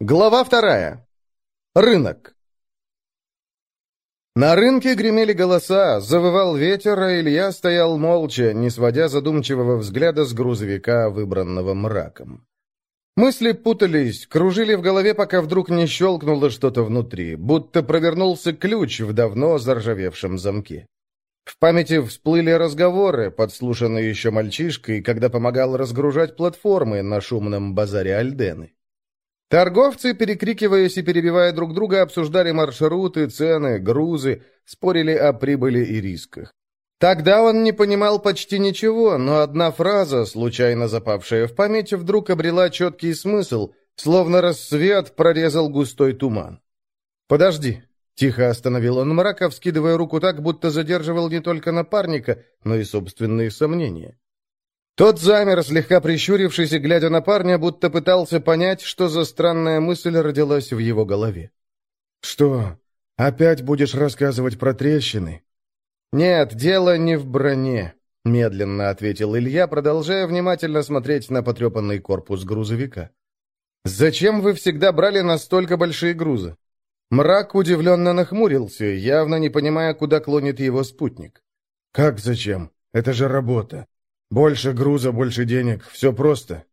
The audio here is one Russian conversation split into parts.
Глава вторая. Рынок. На рынке гремели голоса, завывал ветер, а Илья стоял молча, не сводя задумчивого взгляда с грузовика, выбранного мраком. Мысли путались, кружили в голове, пока вдруг не щелкнуло что-то внутри, будто провернулся ключ в давно заржавевшем замке. В памяти всплыли разговоры, подслушанные еще мальчишкой, когда помогал разгружать платформы на шумном базаре Альдены. Торговцы, перекрикиваясь и перебивая друг друга, обсуждали маршруты, цены, грузы, спорили о прибыли и рисках. Тогда он не понимал почти ничего, но одна фраза, случайно запавшая в память, вдруг обрела четкий смысл, словно рассвет прорезал густой туман. «Подожди», — тихо остановил он мрака, вскидывая руку так, будто задерживал не только напарника, но и собственные сомнения. Тот замер, слегка прищурившись и глядя на парня, будто пытался понять, что за странная мысль родилась в его голове. «Что, опять будешь рассказывать про трещины?» «Нет, дело не в броне», — медленно ответил Илья, продолжая внимательно смотреть на потрепанный корпус грузовика. «Зачем вы всегда брали настолько большие грузы?» Мрак удивленно нахмурился, явно не понимая, куда клонит его спутник. «Как зачем? Это же работа. Больше груза, больше денег. Все просто.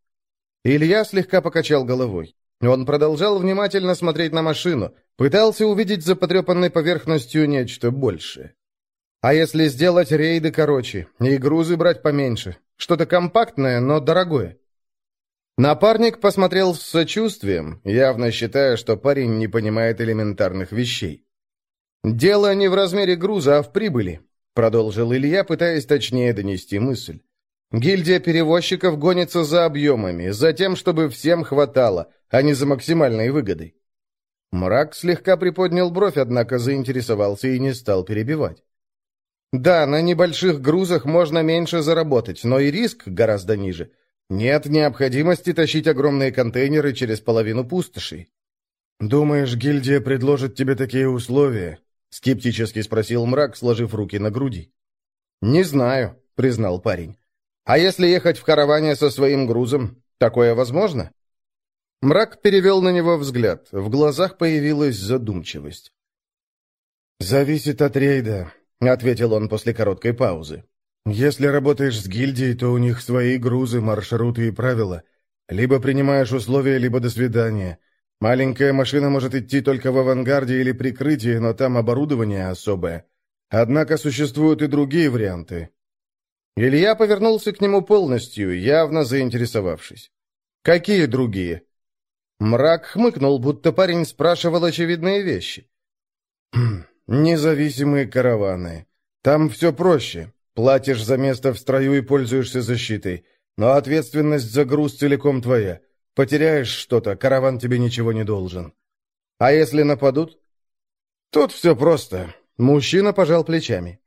Илья слегка покачал головой. Он продолжал внимательно смотреть на машину, пытался увидеть за потрепанной поверхностью нечто большее. А если сделать рейды короче и грузы брать поменьше? Что-то компактное, но дорогое. Напарник посмотрел с сочувствием, явно считая, что парень не понимает элементарных вещей. «Дело не в размере груза, а в прибыли», — продолжил Илья, пытаясь точнее донести мысль. Гильдия перевозчиков гонится за объемами, за тем, чтобы всем хватало, а не за максимальной выгодой. Мрак слегка приподнял бровь, однако заинтересовался и не стал перебивать. Да, на небольших грузах можно меньше заработать, но и риск гораздо ниже. Нет необходимости тащить огромные контейнеры через половину пустошей. «Думаешь, гильдия предложит тебе такие условия?» — скептически спросил мрак, сложив руки на груди. «Не знаю», — признал парень. А если ехать в караване со своим грузом, такое возможно? Мрак перевел на него взгляд. В глазах появилась задумчивость. «Зависит от рейда», — ответил он после короткой паузы. «Если работаешь с гильдией, то у них свои грузы, маршруты и правила. Либо принимаешь условия, либо до свидания. Маленькая машина может идти только в авангарде или прикрытии, но там оборудование особое. Однако существуют и другие варианты. Илья повернулся к нему полностью, явно заинтересовавшись. «Какие другие?» Мрак хмыкнул, будто парень спрашивал очевидные вещи. «Хм, «Независимые караваны. Там все проще. Платишь за место в строю и пользуешься защитой. Но ответственность за груз целиком твоя. Потеряешь что-то, караван тебе ничего не должен. А если нападут?» «Тут все просто». Мужчина пожал плечами.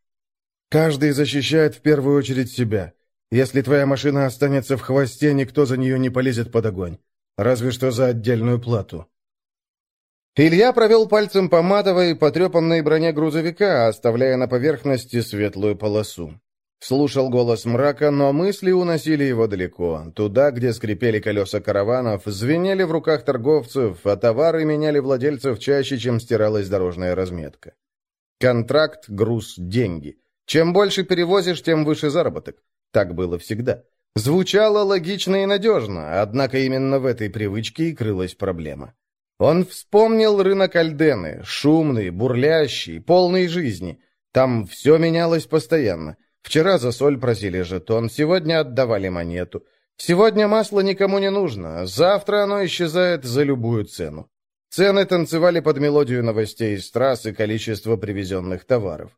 Каждый защищает в первую очередь себя. Если твоя машина останется в хвосте, никто за нее не полезет под огонь. Разве что за отдельную плату. Илья провел пальцем по матовой, потрепанной броне грузовика, оставляя на поверхности светлую полосу. Слушал голос мрака, но мысли уносили его далеко, туда, где скрипели колеса караванов, звенели в руках торговцев, а товары меняли владельцев чаще, чем стиралась дорожная разметка. Контракт, груз, деньги. Чем больше перевозишь, тем выше заработок. Так было всегда. Звучало логично и надежно, однако именно в этой привычке и крылась проблема. Он вспомнил рынок Альдены, шумный, бурлящий, полный жизни. Там все менялось постоянно. Вчера за соль просили жетон, сегодня отдавали монету. Сегодня масло никому не нужно, завтра оно исчезает за любую цену. Цены танцевали под мелодию новостей из трасс и количество привезенных товаров.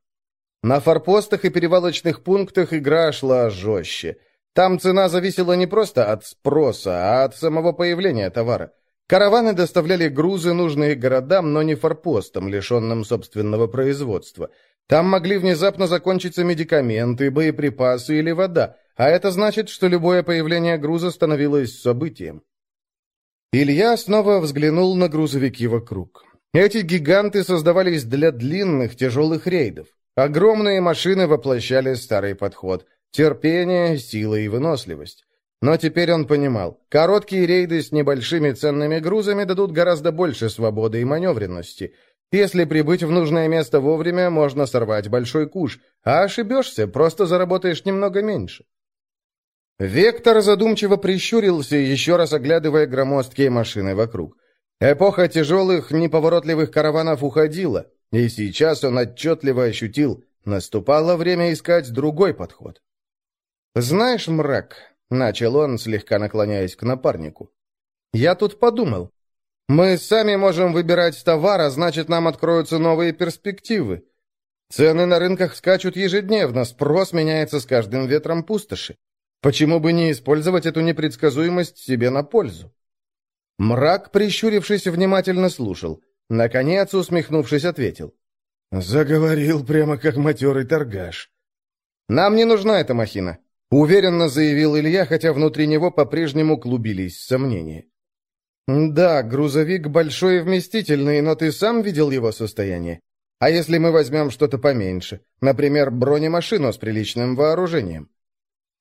На форпостах и перевалочных пунктах игра шла жестче. Там цена зависела не просто от спроса, а от самого появления товара. Караваны доставляли грузы, нужные городам, но не форпостам, лишенным собственного производства. Там могли внезапно закончиться медикаменты, боеприпасы или вода, а это значит, что любое появление груза становилось событием. Илья снова взглянул на грузовики вокруг. Эти гиганты создавались для длинных, тяжелых рейдов. Огромные машины воплощали старый подход – терпение, сила и выносливость. Но теперь он понимал, короткие рейды с небольшими ценными грузами дадут гораздо больше свободы и маневренности. Если прибыть в нужное место вовремя, можно сорвать большой куш, а ошибешься, просто заработаешь немного меньше. Вектор задумчиво прищурился, еще раз оглядывая громоздкие машины вокруг. Эпоха тяжелых, неповоротливых караванов уходила, и сейчас он отчетливо ощутил, наступало время искать другой подход. «Знаешь, мрак», — начал он, слегка наклоняясь к напарнику, — «я тут подумал. Мы сами можем выбирать товар, а значит, нам откроются новые перспективы. Цены на рынках скачут ежедневно, спрос меняется с каждым ветром пустоши. Почему бы не использовать эту непредсказуемость себе на пользу? Мрак, прищурившись, внимательно слушал. Наконец, усмехнувшись, ответил. «Заговорил прямо как матерый торгаш». «Нам не нужна эта махина», — уверенно заявил Илья, хотя внутри него по-прежнему клубились сомнения. «Да, грузовик большой и вместительный, но ты сам видел его состояние. А если мы возьмем что-то поменьше, например, бронемашину с приличным вооружением?»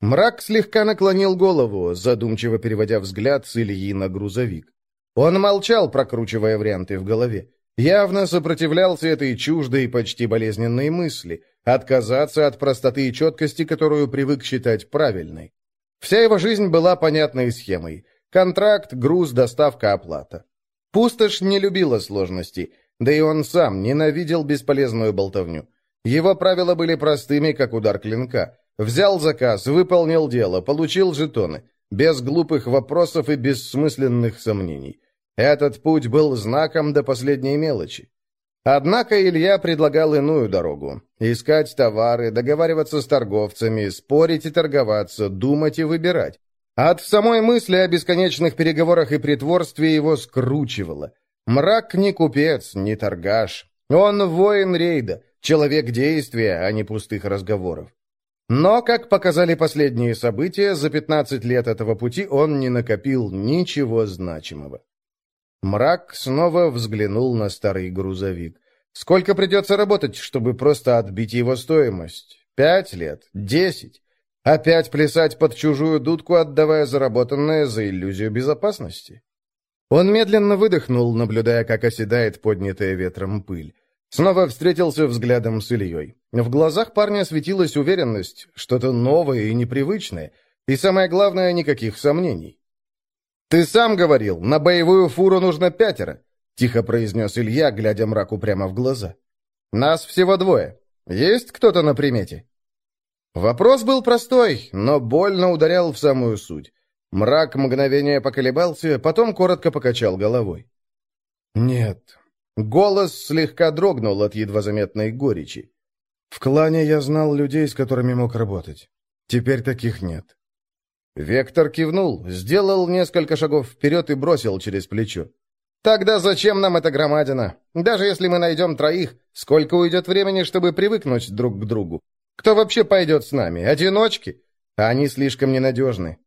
Мрак слегка наклонил голову, задумчиво переводя взгляд с Ильи на грузовик. Он молчал, прокручивая варианты в голове. Явно сопротивлялся этой чуждой и почти болезненной мысли, отказаться от простоты и четкости, которую привык считать правильной. Вся его жизнь была понятной схемой. Контракт, груз, доставка, оплата. Пустошь не любила сложностей, да и он сам ненавидел бесполезную болтовню. Его правила были простыми, как удар клинка. Взял заказ, выполнил дело, получил жетоны. Без глупых вопросов и бессмысленных сомнений. Этот путь был знаком до последней мелочи. Однако Илья предлагал иную дорогу. Искать товары, договариваться с торговцами, спорить и торговаться, думать и выбирать. От самой мысли о бесконечных переговорах и притворстве его скручивало. Мрак не купец, не торгаш. Он воин рейда, человек действия, а не пустых разговоров. Но, как показали последние события, за 15 лет этого пути он не накопил ничего значимого. Мрак снова взглянул на старый грузовик. Сколько придется работать, чтобы просто отбить его стоимость? Пять лет? Десять? Опять плясать под чужую дудку, отдавая заработанное за иллюзию безопасности? Он медленно выдохнул, наблюдая, как оседает поднятая ветром пыль. Снова встретился взглядом с Ильей. В глазах парня светилась уверенность, что-то новое и непривычное, и самое главное, никаких сомнений. «Ты сам говорил, на боевую фуру нужно пятеро», — тихо произнес Илья, глядя мраку прямо в глаза. «Нас всего двое. Есть кто-то на примете?» Вопрос был простой, но больно ударял в самую суть. Мрак мгновение поколебался, потом коротко покачал головой. «Нет, Голос слегка дрогнул от едва заметной горечи. В клане я знал людей, с которыми мог работать. Теперь таких нет. Вектор кивнул, сделал несколько шагов вперед и бросил через плечо. «Тогда зачем нам эта громадина? Даже если мы найдем троих, сколько уйдет времени, чтобы привыкнуть друг к другу? Кто вообще пойдет с нами? Одиночки? Они слишком ненадежны».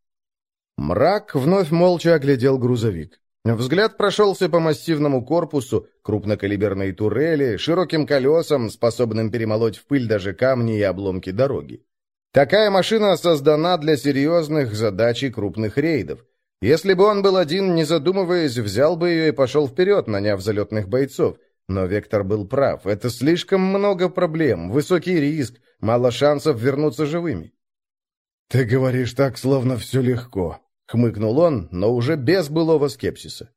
Мрак вновь молча оглядел грузовик. Взгляд прошелся по массивному корпусу, крупнокалиберной турели, широким колесам, способным перемолоть в пыль даже камни и обломки дороги. Такая машина создана для серьезных задач и крупных рейдов. Если бы он был один, не задумываясь, взял бы ее и пошел вперед, наняв залетных бойцов. Но Вектор был прав. Это слишком много проблем, высокий риск, мало шансов вернуться живыми. «Ты говоришь так, словно все легко», Хмыкнул он, но уже без былого скепсиса.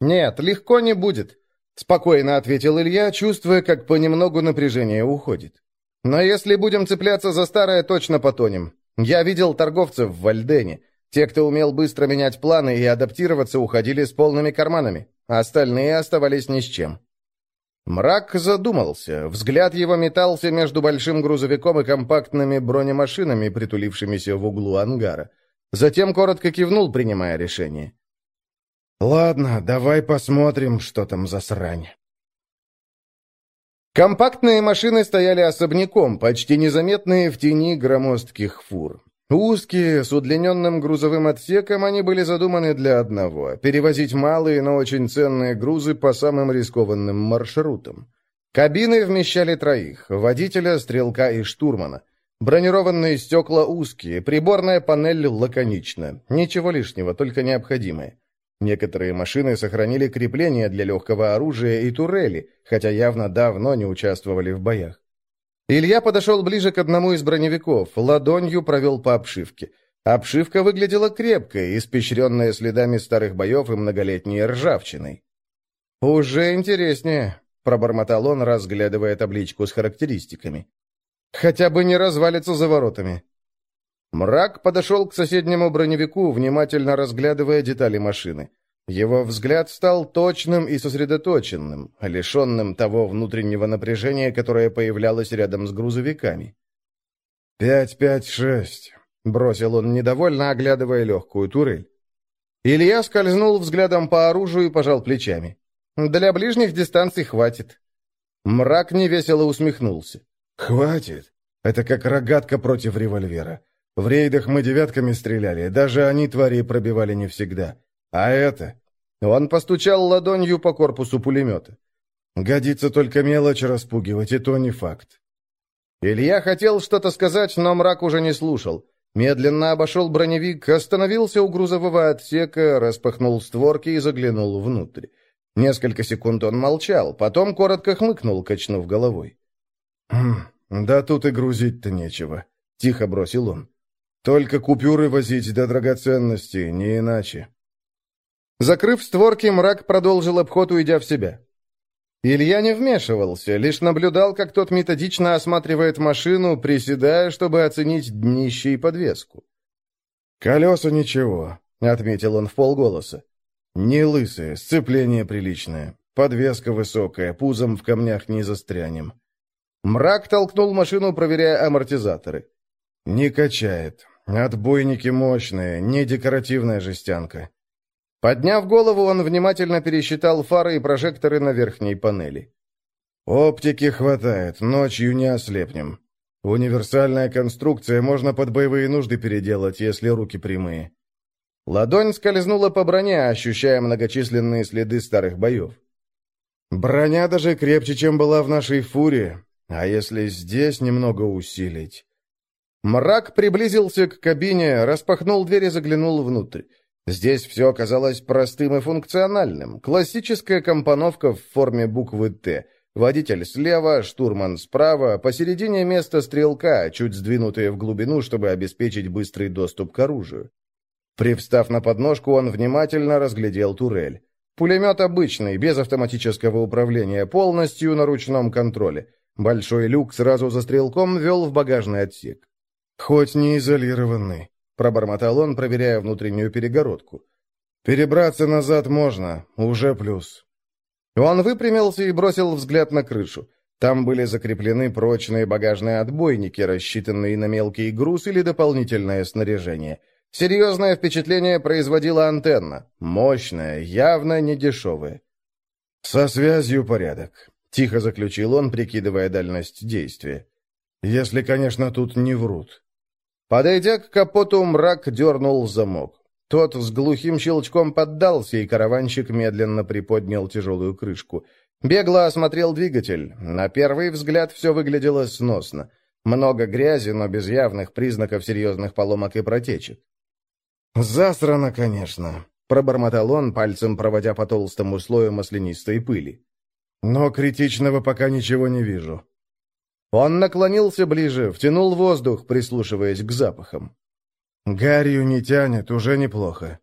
«Нет, легко не будет», — спокойно ответил Илья, чувствуя, как понемногу напряжение уходит. «Но если будем цепляться за старое, точно потонем. Я видел торговцев в Вальдене. Те, кто умел быстро менять планы и адаптироваться, уходили с полными карманами, а остальные оставались ни с чем». Мрак задумался. Взгляд его метался между большим грузовиком и компактными бронемашинами, притулившимися в углу ангара. Затем коротко кивнул, принимая решение. «Ладно, давай посмотрим, что там за срань». Компактные машины стояли особняком, почти незаметные в тени громоздких фур. Узкие, с удлиненным грузовым отсеком, они были задуманы для одного – перевозить малые, но очень ценные грузы по самым рискованным маршрутам. Кабины вмещали троих – водителя, стрелка и штурмана – Бронированные стекла узкие, приборная панель лаконична. Ничего лишнего, только необходимое. Некоторые машины сохранили крепления для легкого оружия и турели, хотя явно давно не участвовали в боях. Илья подошел ближе к одному из броневиков, ладонью провел по обшивке. Обшивка выглядела крепкой, испещренная следами старых боев и многолетней ржавчиной. «Уже интереснее», — пробормотал он, разглядывая табличку с характеристиками. «Хотя бы не развалится за воротами». Мрак подошел к соседнему броневику, внимательно разглядывая детали машины. Его взгляд стал точным и сосредоточенным, лишенным того внутреннего напряжения, которое появлялось рядом с грузовиками. «Пять, пять, шесть», — бросил он недовольно, оглядывая легкую турель. Илья скользнул взглядом по оружию и пожал плечами. «Для ближних дистанций хватит». Мрак невесело усмехнулся. «Хватит? Это как рогатка против револьвера. В рейдах мы девятками стреляли, даже они твари пробивали не всегда. А это...» Он постучал ладонью по корпусу пулемета. «Годится только мелочь распугивать, и то не факт». Илья хотел что-то сказать, но мрак уже не слушал. Медленно обошел броневик, остановился у грузового отсека, распахнул створки и заглянул внутрь. Несколько секунд он молчал, потом коротко хмыкнул, качнув головой. «Хм, «Да тут и грузить-то нечего», — тихо бросил он. «Только купюры возить до драгоценности, не иначе». Закрыв створки, мрак продолжил обход, уйдя в себя. Илья не вмешивался, лишь наблюдал, как тот методично осматривает машину, приседая, чтобы оценить днище и подвеску. «Колеса ничего», — отметил он в полголоса. «Не лысые, сцепление приличное, подвеска высокая, пузом в камнях не застрянем». Мрак толкнул машину, проверяя амортизаторы. «Не качает. Отбойники мощные, не декоративная жестянка. Подняв голову, он внимательно пересчитал фары и прожекторы на верхней панели. «Оптики хватает, ночью не ослепнем. Универсальная конструкция можно под боевые нужды переделать, если руки прямые». Ладонь скользнула по броне, ощущая многочисленные следы старых боев. «Броня даже крепче, чем была в нашей фуре, а если здесь немного усилить?» Мрак приблизился к кабине, распахнул дверь и заглянул внутрь. Здесь все оказалось простым и функциональным. Классическая компоновка в форме буквы «Т». Водитель слева, штурман справа, посередине место стрелка, чуть сдвинутые в глубину, чтобы обеспечить быстрый доступ к оружию. Привстав на подножку, он внимательно разглядел турель. Пулемет обычный, без автоматического управления, полностью на ручном контроле. Большой люк сразу за стрелком вел в багажный отсек. Хоть не изолированный. — пробормотал он, проверяя внутреннюю перегородку. «Перебраться назад можно, уже плюс». Он выпрямился и бросил взгляд на крышу. Там были закреплены прочные багажные отбойники, рассчитанные на мелкий груз или дополнительное снаряжение. Серьезное впечатление производила антенна. Мощная, явно не дешевая. «Со связью порядок», — тихо заключил он, прикидывая дальность действия. «Если, конечно, тут не врут». Подойдя к капоту, мрак дернул замок. Тот с глухим щелчком поддался, и караванщик медленно приподнял тяжелую крышку. Бегло осмотрел двигатель. На первый взгляд все выглядело сносно. Много грязи, но без явных признаков серьезных поломок и протечек. «Засрано, конечно», — пробормотал он, пальцем проводя по толстому слою маслянистой пыли. «Но критичного пока ничего не вижу. Он наклонился ближе, втянул воздух, прислушиваясь к запахам. «Гарью не тянет, уже неплохо».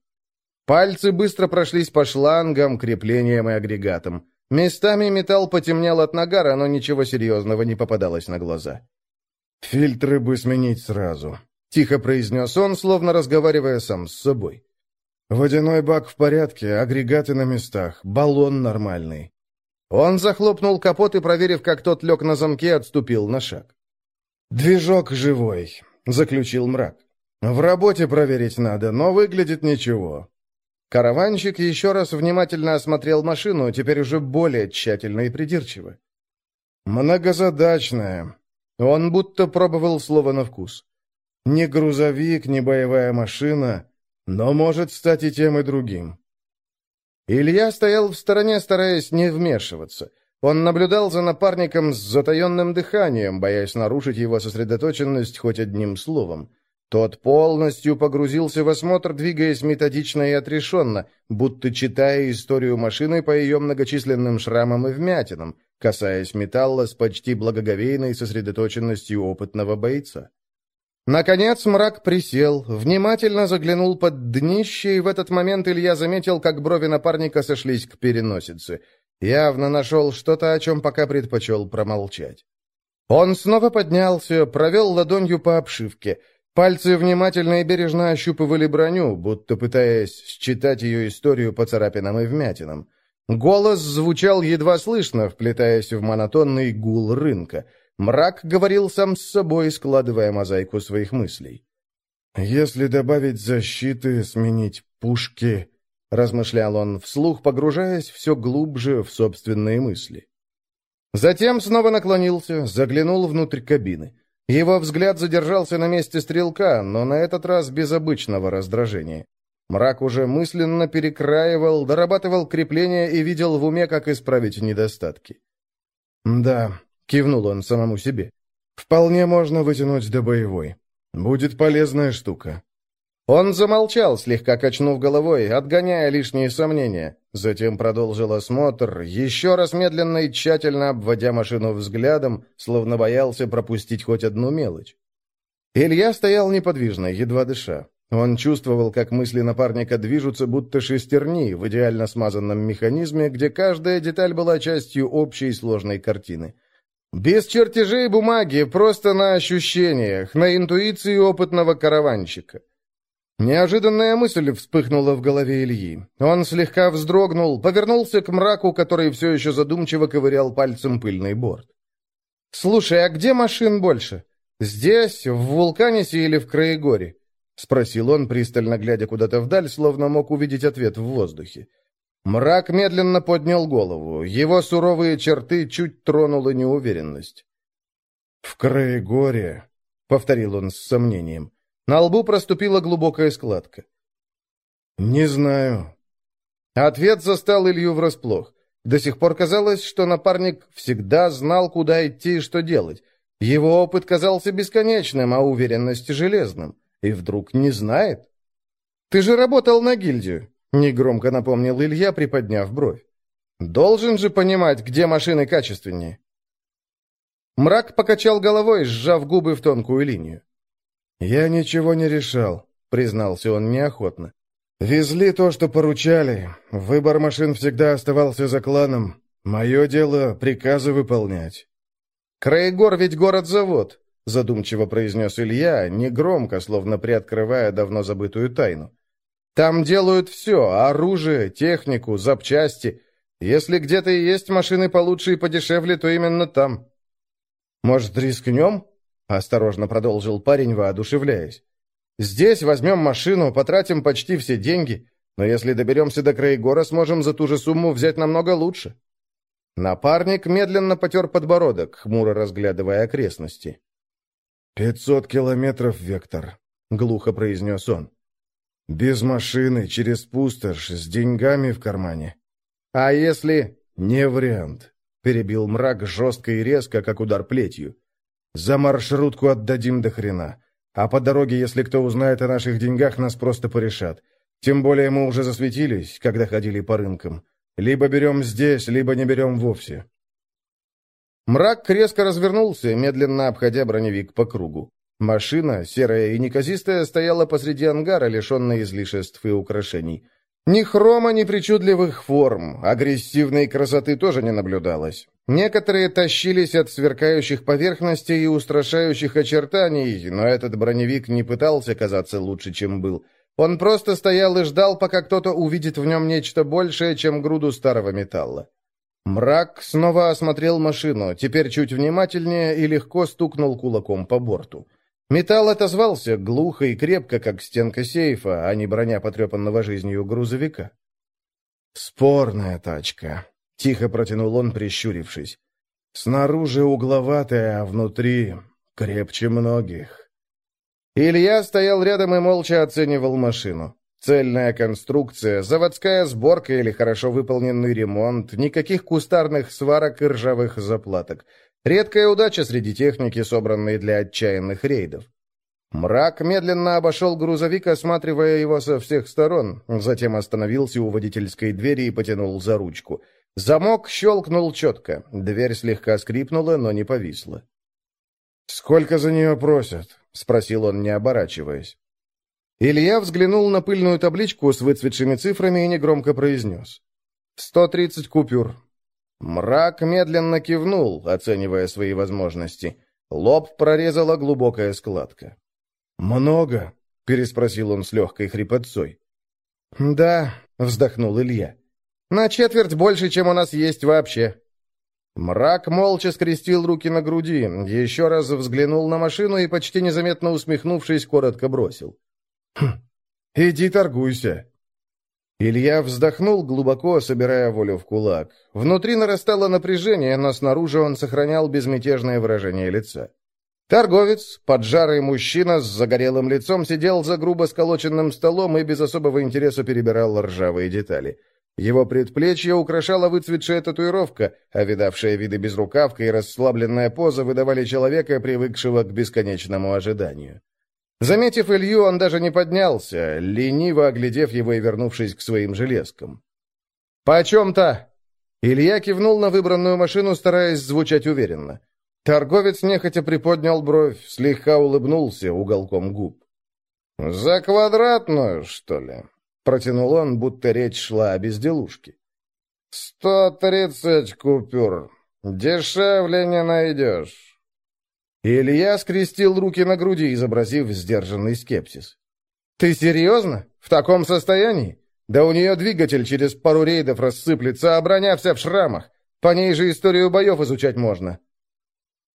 Пальцы быстро прошлись по шлангам, креплениям и агрегатам. Местами металл потемнел от нагара, но ничего серьезного не попадалось на глаза. «Фильтры бы сменить сразу», — тихо произнес он, словно разговаривая сам с собой. «Водяной бак в порядке, агрегаты на местах, баллон нормальный. Он захлопнул капот и, проверив, как тот лег на замке, отступил на шаг. «Движок живой», — заключил мрак. «В работе проверить надо, но выглядит ничего». Караванщик еще раз внимательно осмотрел машину, теперь уже более тщательно и придирчиво. «Многозадачная». Он будто пробовал слово на вкус. «Не грузовик, не боевая машина, но может стать и тем, и другим. Илья стоял в стороне, стараясь не вмешиваться. Он наблюдал за напарником с затаенным дыханием, боясь нарушить его сосредоточенность хоть одним словом. Тот полностью погрузился в осмотр, двигаясь методично и отрешенно, будто читая историю машины по ее многочисленным шрамам и вмятинам, касаясь металла с почти благоговейной сосредоточенностью опытного бойца. Наконец мрак присел, внимательно заглянул под днище, и в этот момент Илья заметил, как брови напарника сошлись к переносице. Явно нашел что-то, о чем пока предпочел промолчать. Он снова поднялся, провел ладонью по обшивке — Пальцы внимательно и бережно ощупывали броню, будто пытаясь считать ее историю по царапинам и вмятинам. Голос звучал едва слышно, вплетаясь в монотонный гул рынка. Мрак говорил сам с собой, складывая мозаику своих мыслей. «Если добавить защиты, сменить пушки...» — размышлял он вслух, погружаясь все глубже в собственные мысли. Затем снова наклонился, заглянул внутрь кабины. Его взгляд задержался на месте стрелка, но на этот раз без обычного раздражения. Мрак уже мысленно перекраивал, дорабатывал крепления и видел в уме, как исправить недостатки. «Да», — кивнул он самому себе, — «вполне можно вытянуть до боевой. Будет полезная штука». Он замолчал, слегка качнув головой, отгоняя лишние сомнения. Затем продолжил осмотр, еще раз медленно и тщательно обводя машину взглядом, словно боялся пропустить хоть одну мелочь. Илья стоял неподвижно, едва дыша. Он чувствовал, как мысли напарника движутся, будто шестерни в идеально смазанном механизме, где каждая деталь была частью общей сложной картины. Без чертежей бумаги, просто на ощущениях, на интуиции опытного караванщика. Неожиданная мысль вспыхнула в голове Ильи. Он слегка вздрогнул, повернулся к мраку, который все еще задумчиво ковырял пальцем пыльный борт. «Слушай, а где машин больше? Здесь, в Вулканисе или в Краегоре?» — спросил он, пристально глядя куда-то вдаль, словно мог увидеть ответ в воздухе. Мрак медленно поднял голову. Его суровые черты чуть тронула неуверенность. «В Краегоре», — повторил он с сомнением. На лбу проступила глубокая складка. «Не знаю». Ответ застал Илью врасплох. До сих пор казалось, что напарник всегда знал, куда идти и что делать. Его опыт казался бесконечным, а уверенность железным. И вдруг не знает. «Ты же работал на гильдию», — негромко напомнил Илья, приподняв бровь. «Должен же понимать, где машины качественнее». Мрак покачал головой, сжав губы в тонкую линию. «Я ничего не решал», — признался он неохотно. «Везли то, что поручали. Выбор машин всегда оставался за кланом. Мое дело — приказы выполнять». «Краегор ведь город-завод», — задумчиво произнес Илья, негромко, словно приоткрывая давно забытую тайну. «Там делают все — оружие, технику, запчасти. Если где-то и есть машины получше и подешевле, то именно там». «Может, рискнем?» Осторожно продолжил парень, воодушевляясь. «Здесь возьмем машину, потратим почти все деньги, но если доберемся до Краегора, сможем за ту же сумму взять намного лучше». Напарник медленно потер подбородок, хмуро разглядывая окрестности. «Пятьсот километров, Вектор», — глухо произнес он. «Без машины, через пустошь, с деньгами в кармане». «А если...» «Не вариант», — перебил мрак жестко и резко, как удар плетью. За маршрутку отдадим до хрена. А по дороге, если кто узнает о наших деньгах, нас просто порешат. Тем более мы уже засветились, когда ходили по рынкам. Либо берем здесь, либо не берем вовсе». Мрак резко развернулся, медленно обходя броневик по кругу. Машина, серая и неказистая, стояла посреди ангара, лишенная излишеств и украшений. Ни хрома, ни причудливых форм, агрессивной красоты тоже не наблюдалось. Некоторые тащились от сверкающих поверхностей и устрашающих очертаний, но этот броневик не пытался казаться лучше, чем был. Он просто стоял и ждал, пока кто-то увидит в нем нечто большее, чем груду старого металла. Мрак снова осмотрел машину, теперь чуть внимательнее и легко стукнул кулаком по борту. Металл отозвался глухо и крепко, как стенка сейфа, а не броня потрепанного жизнью грузовика. «Спорная тачка», Тихо протянул он, прищурившись. Снаружи угловатая, а внутри крепче многих. Илья стоял рядом и молча оценивал машину. Цельная конструкция, заводская сборка или хорошо выполненный ремонт, никаких кустарных сварок и ржавых заплаток. Редкая удача среди техники, собранной для отчаянных рейдов. Мрак медленно обошел грузовик, осматривая его со всех сторон, затем остановился у водительской двери и потянул за ручку. Замок щелкнул четко, дверь слегка скрипнула, но не повисла. «Сколько за нее просят?» — спросил он, не оборачиваясь. Илья взглянул на пыльную табличку с выцветшими цифрами и негромко произнес. «Сто тридцать купюр». Мрак медленно кивнул, оценивая свои возможности. Лоб прорезала глубокая складка. «Много?» — переспросил он с легкой хрипотцой. «Да», — вздохнул Илья. «На четверть больше, чем у нас есть вообще». Мрак молча скрестил руки на груди, еще раз взглянул на машину и, почти незаметно усмехнувшись, коротко бросил. Хм, иди торгуйся. Илья вздохнул глубоко, собирая волю в кулак. Внутри нарастало напряжение, но снаружи он сохранял безмятежное выражение лица. Торговец, поджарый мужчина с загорелым лицом, сидел за грубо сколоченным столом и без особого интереса перебирал ржавые детали. Его предплечье украшала выцветшая татуировка, а видавшая виды безрукавка и расслабленная поза выдавали человека, привыкшего к бесконечному ожиданию. Заметив Илью, он даже не поднялся, лениво оглядев его и вернувшись к своим железкам. «Почем-то?» Илья кивнул на выбранную машину, стараясь звучать уверенно. Торговец нехотя приподнял бровь, слегка улыбнулся уголком губ. «За квадратную, что ли?» — протянул он, будто речь шла о безделушке. «Сто тридцать купюр. Дешевле не найдешь». Илья скрестил руки на груди, изобразив сдержанный скепсис. «Ты серьезно? В таком состоянии? Да у нее двигатель через пару рейдов рассыплется, а броня вся в шрамах. По ней же историю боев изучать можно».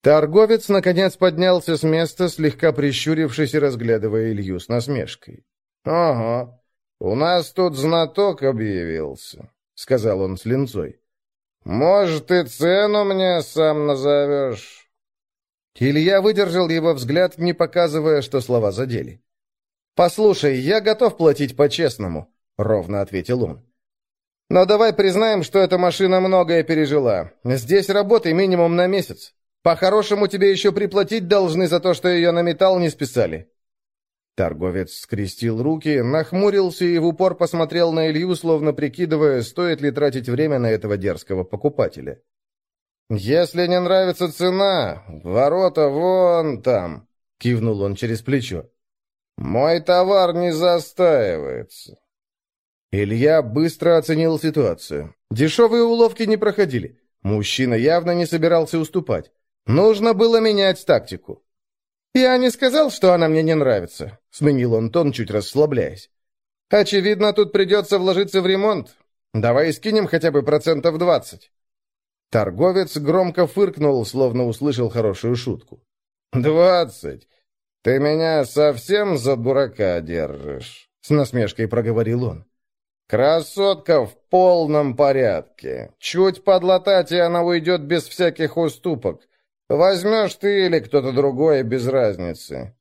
Торговец, наконец, поднялся с места, слегка прищурившись и разглядывая Илью с насмешкой. «Ага, у нас тут знаток объявился», — сказал он с линцой. «Может, и цену мне сам назовешь?» Илья выдержал его взгляд, не показывая, что слова задели. «Послушай, я готов платить по-честному», — ровно ответил он. «Но давай признаем, что эта машина многое пережила. Здесь работы минимум на месяц. По-хорошему тебе еще приплатить должны за то, что ее на металл не списали». Торговец скрестил руки, нахмурился и в упор посмотрел на Илью, словно прикидывая, стоит ли тратить время на этого дерзкого покупателя. «Если не нравится цена, ворота вон там», — кивнул он через плечо. «Мой товар не застаивается». Илья быстро оценил ситуацию. Дешевые уловки не проходили. Мужчина явно не собирался уступать. Нужно было менять тактику. «Я не сказал, что она мне не нравится», — сменил он тон, чуть расслабляясь. «Очевидно, тут придется вложиться в ремонт. Давай скинем хотя бы процентов двадцать». Торговец громко фыркнул, словно услышал хорошую шутку. «Двадцать! Ты меня совсем за дурака держишь?» — с насмешкой проговорил он. «Красотка в полном порядке. Чуть подлатать, и она уйдет без всяких уступок. Возьмешь ты или кто-то другой, без разницы».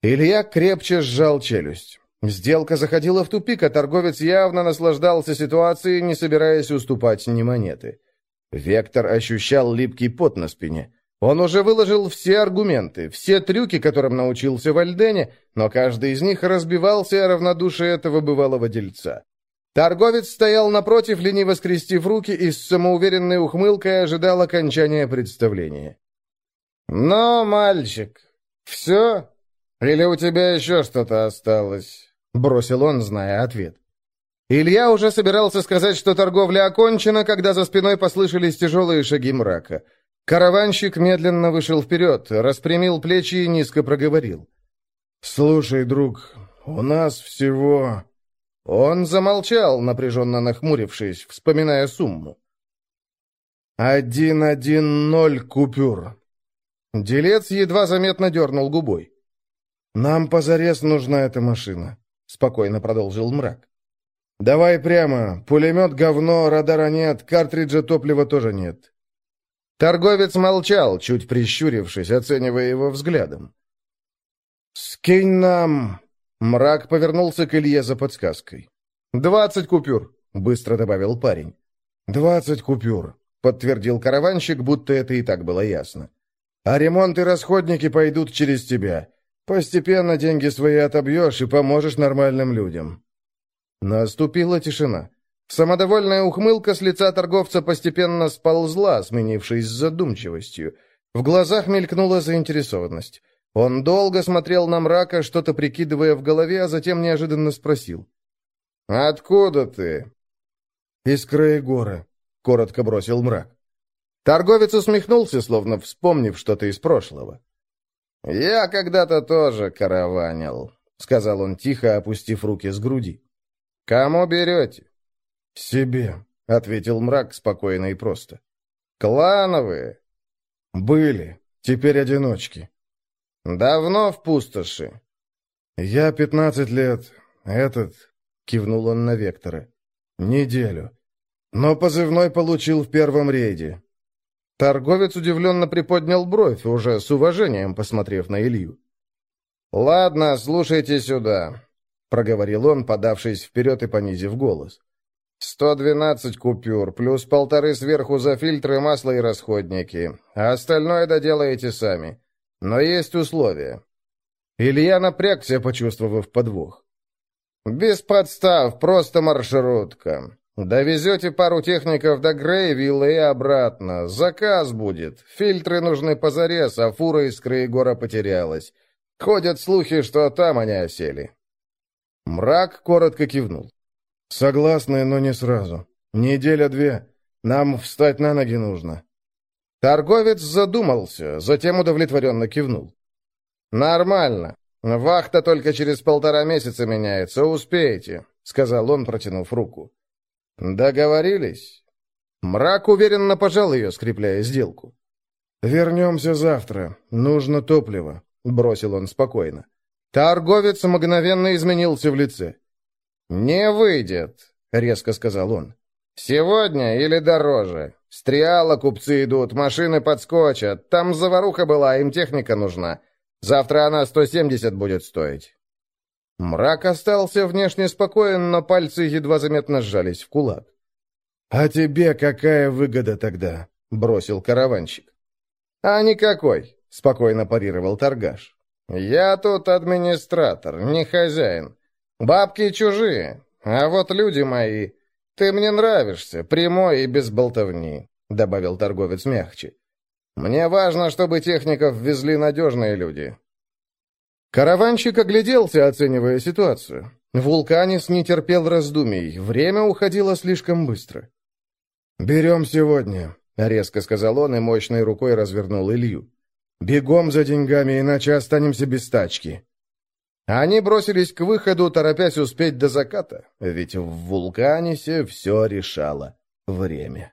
Илья крепче сжал челюсть. Сделка заходила в тупик, а торговец явно наслаждался ситуацией, не собираясь уступать ни монеты. Вектор ощущал липкий пот на спине. Он уже выложил все аргументы, все трюки, которым научился в Альдене, но каждый из них разбивался о равнодушие этого бывалого дельца. Торговец стоял напротив, лениво скрестив руки и с самоуверенной ухмылкой ожидал окончания представления. «Но, мальчик, все? Или у тебя еще что-то осталось?» — бросил он, зная ответ. Илья уже собирался сказать, что торговля окончена, когда за спиной послышались тяжелые шаги мрака. Караванщик медленно вышел вперед, распрямил плечи и низко проговорил. «Слушай, друг, у нас всего...» Он замолчал, напряженно нахмурившись, вспоминая сумму. «Один-один-ноль купюр». Делец едва заметно дернул губой. «Нам позарез нужна эта машина», — спокойно продолжил мрак. «Давай прямо. Пулемет говно, радара нет, картриджа топлива тоже нет». Торговец молчал, чуть прищурившись, оценивая его взглядом. «Скинь нам Мрак повернулся к Илье за подсказкой. «Двадцать купюр», — быстро добавил парень. «Двадцать купюр», — подтвердил караванщик, будто это и так было ясно. «А ремонт и расходники пойдут через тебя. Постепенно деньги свои отобьешь и поможешь нормальным людям». Наступила тишина. Самодовольная ухмылка с лица торговца постепенно сползла, сменившись задумчивостью. В глазах мелькнула заинтересованность. Он долго смотрел на мрака, что-то прикидывая в голове, а затем неожиданно спросил. «Откуда ты?» «Из Краегора», — коротко бросил мрак. Торговец усмехнулся, словно вспомнив что-то из прошлого. «Я когда-то тоже караванил», — сказал он тихо, опустив руки с груди. «Кому берете?» «Себе», — ответил мрак спокойно и просто. «Клановые?» «Были. Теперь одиночки». «Давно в пустоши?» «Я пятнадцать лет. Этот...» — кивнул он на Вектора. «Неделю. Но позывной получил в первом рейде». Торговец удивленно приподнял бровь, уже с уважением посмотрев на Илью. «Ладно, слушайте сюда», — проговорил он, подавшись вперед и понизив голос. «Сто двенадцать купюр, плюс полторы сверху за фильтры, масло и расходники. А остальное доделаете сами. Но есть условия. Илья напрягся, почувствовав подвох. «Без подстав, просто маршрутка. Довезете пару техников до Грейвилла и обратно. Заказ будет. Фильтры нужны позарез, а фура из Краегора потерялась. Ходят слухи, что там они осели». Мрак коротко кивнул. «Согласны, но не сразу. Неделя-две. Нам встать на ноги нужно. Торговец задумался, затем удовлетворенно кивнул. «Нормально. Вахта только через полтора месяца меняется. Успеете», — сказал он, протянув руку. «Договорились?» Мрак уверенно пожал ее, скрепляя сделку. «Вернемся завтра. Нужно топливо», — бросил он спокойно. Торговец мгновенно изменился в лице. «Не выйдет», — резко сказал он. «Сегодня или дороже? С Триала купцы идут, машины подскочат. Там заваруха была, им техника нужна. Завтра она 170 будет стоить». Мрак остался внешне спокоен, но пальцы едва заметно сжались в кулак. «А тебе какая выгода тогда?» — бросил караванщик. «А никакой», — спокойно парировал торгаш. «Я тут администратор, не хозяин. Бабки чужие, а вот люди мои «Ты мне нравишься, прямой и без болтовни», — добавил торговец мягче. «Мне важно, чтобы техников везли надежные люди». Караванщик огляделся, оценивая ситуацию. Вулканис не терпел раздумий, время уходило слишком быстро. «Берем сегодня», — резко сказал он и мощной рукой развернул Илью. «Бегом за деньгами, иначе останемся без тачки». Они бросились к выходу, торопясь успеть до заката, ведь в Вулканисе все решало время.